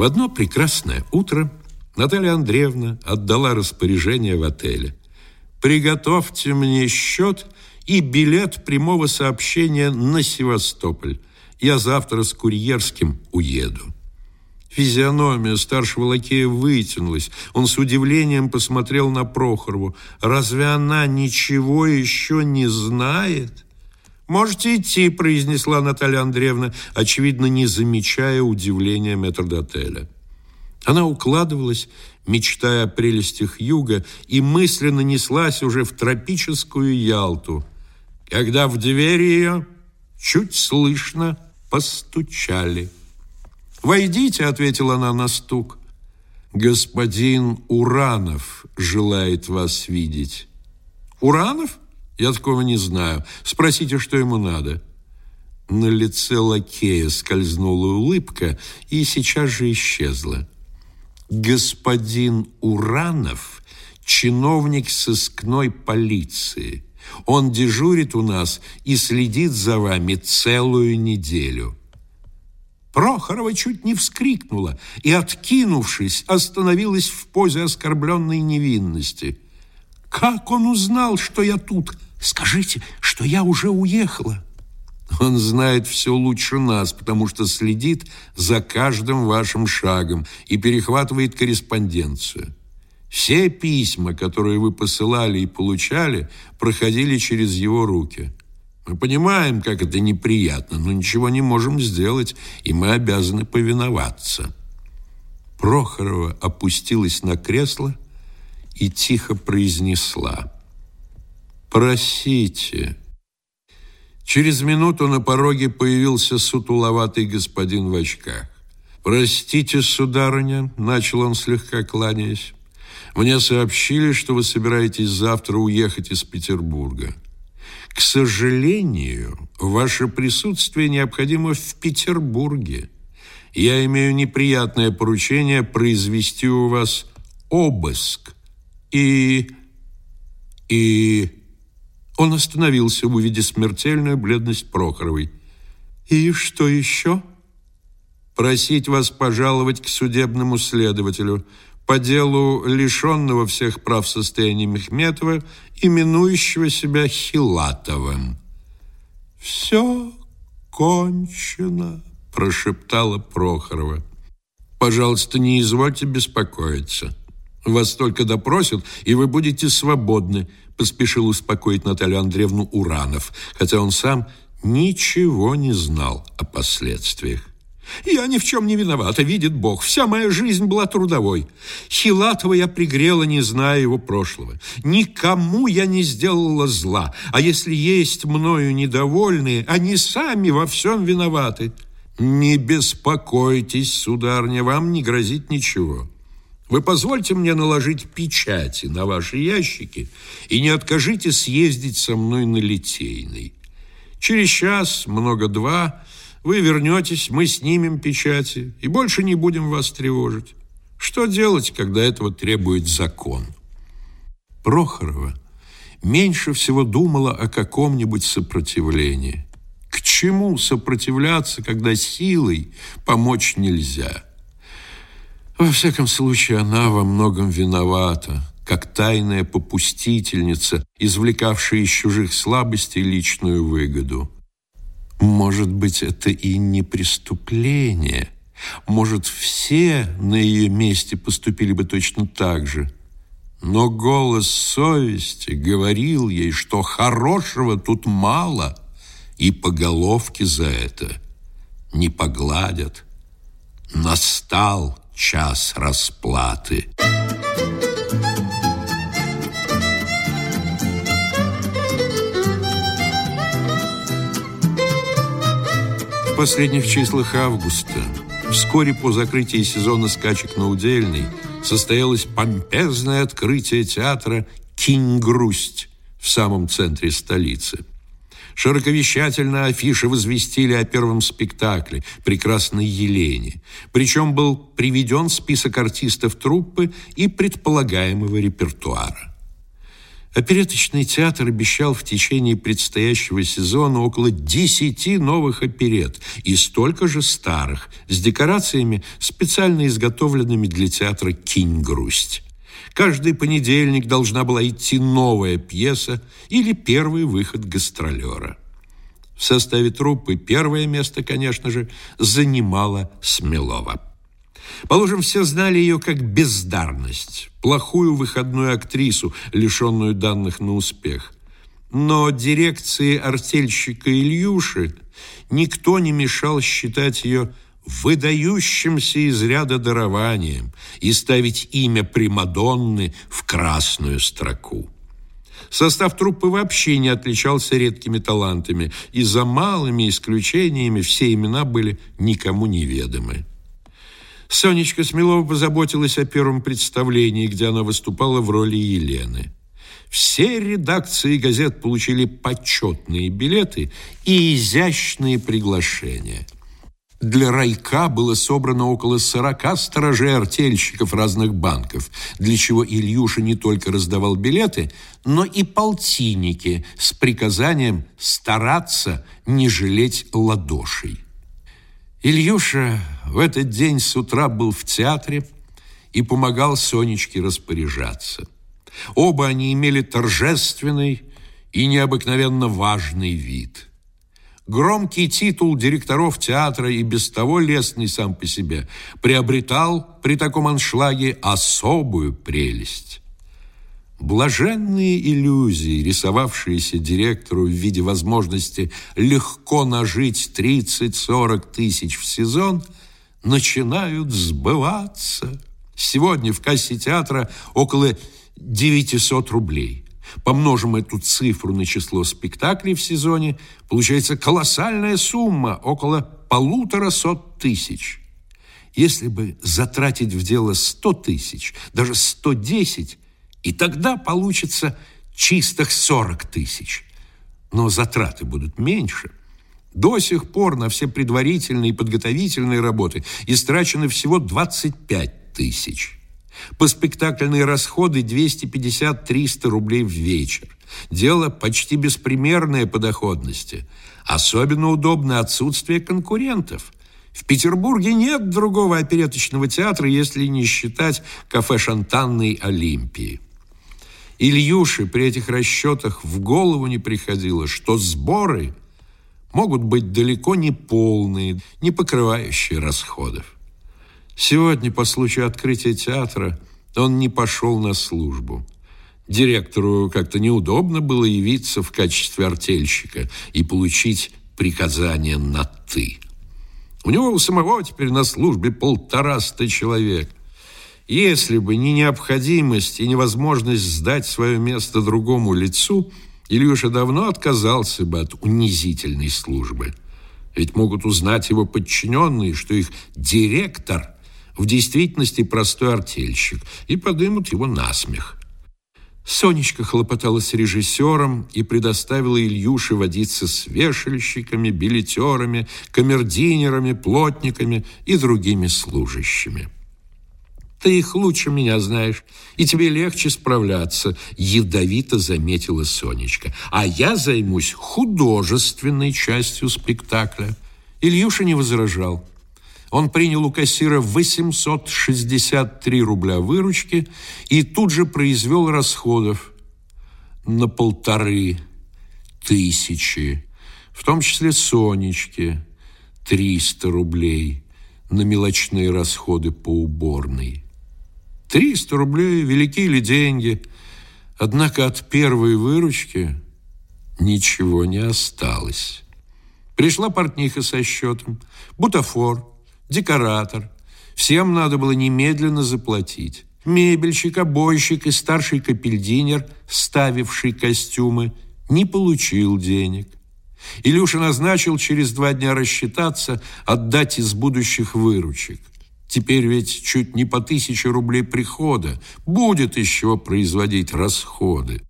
В одно прекрасное утро Наталья Андреевна отдала распоряжение в отеле. «Приготовьте мне счет и билет прямого сообщения на Севастополь. Я завтра с курьерским уеду». Физиономия старшего лакея вытянулась. Он с удивлением посмотрел на Прохорову. «Разве она ничего еще не знает?» «Можете идти», – произнесла Наталья Андреевна, очевидно, не замечая удивления метрдотеля. Она укладывалась, мечтая о прелестях юга, и мысленно неслась уже в тропическую Ялту, когда в двери ее чуть слышно постучали. «Войдите», — ответила она на стук. «Господин Уранов желает вас видеть». «Уранов? Я такого не знаю. Спросите, что ему надо». На лице лакея скользнула улыбка и сейчас же исчезла. «Господин Уранов – чиновник сыскной полиции. Он дежурит у нас и следит за вами целую неделю». Прохорова чуть не вскрикнула и, откинувшись, остановилась в позе оскорбленной невинности. «Как он узнал, что я тут? Скажите, что я уже уехала!» Он знает все лучше нас, потому что следит за каждым вашим шагом и перехватывает корреспонденцию. Все письма, которые вы посылали и получали, проходили через его руки. Мы понимаем, как это неприятно, но ничего не можем сделать, и мы обязаны повиноваться. Прохорова опустилась на кресло и тихо произнесла «Просите». Через минуту на пороге появился сутуловатый господин в очках. «Простите, сударыня», — начал он слегка кланяясь, «мне сообщили, что вы собираетесь завтра уехать из Петербурга». К сожалению, ваше присутствие необходимо в Петербурге. Я имею неприятное поручение произвести у вас обыск. И... и... Он остановился, увидев смертельную бледность Прохоровой. «И что еще?» «Просить вас пожаловать к судебному следователю по делу лишенного всех прав состояния Мехметова, именующего себя Хилатовым. «Все кончено», – прошептала Прохорова. «Пожалуйста, не извольте беспокоиться. Вас только допросят, и вы будете свободны», – поспешил успокоить Наталью Андреевну Уранов, хотя он сам ничего не знал о последствиях. Я ни в чем не виновата, видит Бог. Вся моя жизнь была трудовой. Хилатова я пригрела, не зная его прошлого. Никому я не сделала зла. А если есть мною недовольные, они сами во всем виноваты. Не беспокойтесь, сударня, вам не грозит ничего. Вы позвольте мне наложить печати на ваши ящики и не откажите съездить со мной на Литейный. Через час, много-два, вы вернетесь, мы снимем печати и больше не будем вас тревожить. Что делать, когда этого требует закон? Прохорова меньше всего думала о каком-нибудь сопротивлении. К чему сопротивляться, когда силой помочь нельзя? Во всяком случае, она во многом виновата, как тайная попустительница, извлекавшая из чужих слабостей личную выгоду. Может быть, это и не преступление. Может, все на ее месте поступили бы точно так же. Но голос совести говорил ей, что хорошего тут мало, и по головке за это не погладят. Настал час расплаты. последних числах августа, вскоре по закрытии сезона скачек на Удельной, состоялось помпезное открытие театра «Кинь-грусть» в самом центре столицы. Широковещательно афиши возвестили о первом спектакле «Прекрасной Елене». Причем был приведен список артистов труппы и предполагаемого репертуара. Опереточный театр обещал в течение предстоящего сезона около десяти новых оперет и столько же старых, с декорациями, специально изготовленными для театра «Кинь-грусть». Каждый понедельник должна была идти новая пьеса или первый выход гастролера. В составе труппы первое место, конечно же, занимала Смелова. Положим, все знали ее как бездарность, плохую выходную актрису, лишенную данных на успех. Но дирекции артельщика Ильюши никто не мешал считать ее выдающимся из ряда дарованием и ставить имя Примадонны в красную строку. Состав труппы вообще не отличался редкими талантами, и за малыми исключениями все имена были никому неведомы. Сонечка Смелова позаботилась о первом представлении, где она выступала в роли Елены. Все редакции газет получили почетные билеты и изящные приглашения. Для райка было собрано около 40 сторожей-артельщиков разных банков, для чего Ильюша не только раздавал билеты, но и полтинники с приказанием стараться не жалеть ладошей. Ильюша в этот день с утра был в театре и помогал Сонечке распоряжаться. Оба они имели торжественный и необыкновенно важный вид. Громкий титул директоров театра и без того лестный сам по себе приобретал при таком аншлаге особую прелесть. Блаженные иллюзии, рисовавшиеся директору в виде возможности легко нажить 30-40 тысяч в сезон, начинают сбываться. Сегодня в кассе театра около 900 рублей. Помножим эту цифру на число спектаклей в сезоне, получается колоссальная сумма, около полутора сот тысяч. Если бы затратить в дело 100 тысяч, даже 110, и тогда получится чистых 40 тысяч. Но затраты будут меньше. До сих пор на все предварительные и подготовительные работы истрачено всего 25 тысяч. По спектакльные расходы 250-300 рублей в вечер. Дело почти беспримерное по доходности. Особенно удобно отсутствие конкурентов. В Петербурге нет другого опереточного театра, если не считать кафе Шантанной Олимпии. Ильюше при этих расчетах в голову не приходило, что сборы могут быть далеко не полные, не покрывающие расходов. Сегодня, по случаю открытия театра, он не пошел на службу. Директору как-то неудобно было явиться в качестве артельщика и получить приказание на «ты». У него у самого теперь на службе полтораста человек. Если бы не необходимость и невозможность сдать свое место другому лицу, Ильюша давно отказался бы от унизительной службы. Ведь могут узнать его подчиненные, что их директор в действительности простой артельщик, и подымут его на смех. Сонечка хлопотала с режиссером и предоставила Ильюше водиться с вешальщиками, билетерами, камердинерами, плотниками и другими служащими. Ты их лучше меня знаешь, и тебе легче справляться, ядовито заметила Сонечка. А я займусь художественной частью спектакля. Ильюша не возражал. Он принял у кассира 863 рубля выручки и тут же произвел расходов на полторы тысячи, в том числе Сонечке 300 рублей на мелочные расходы по уборной. Триста рублей, велики ли деньги? Однако от первой выручки ничего не осталось. Пришла портниха со счетом, бутафор, декоратор. Всем надо было немедленно заплатить. Мебельщик, обойщик и старший капельдинер, ставивший костюмы, не получил денег. Илюша назначил через два дня рассчитаться, отдать из будущих выручек. Теперь ведь чуть не по тысяче рублей прихода. Будет чего производить расходы.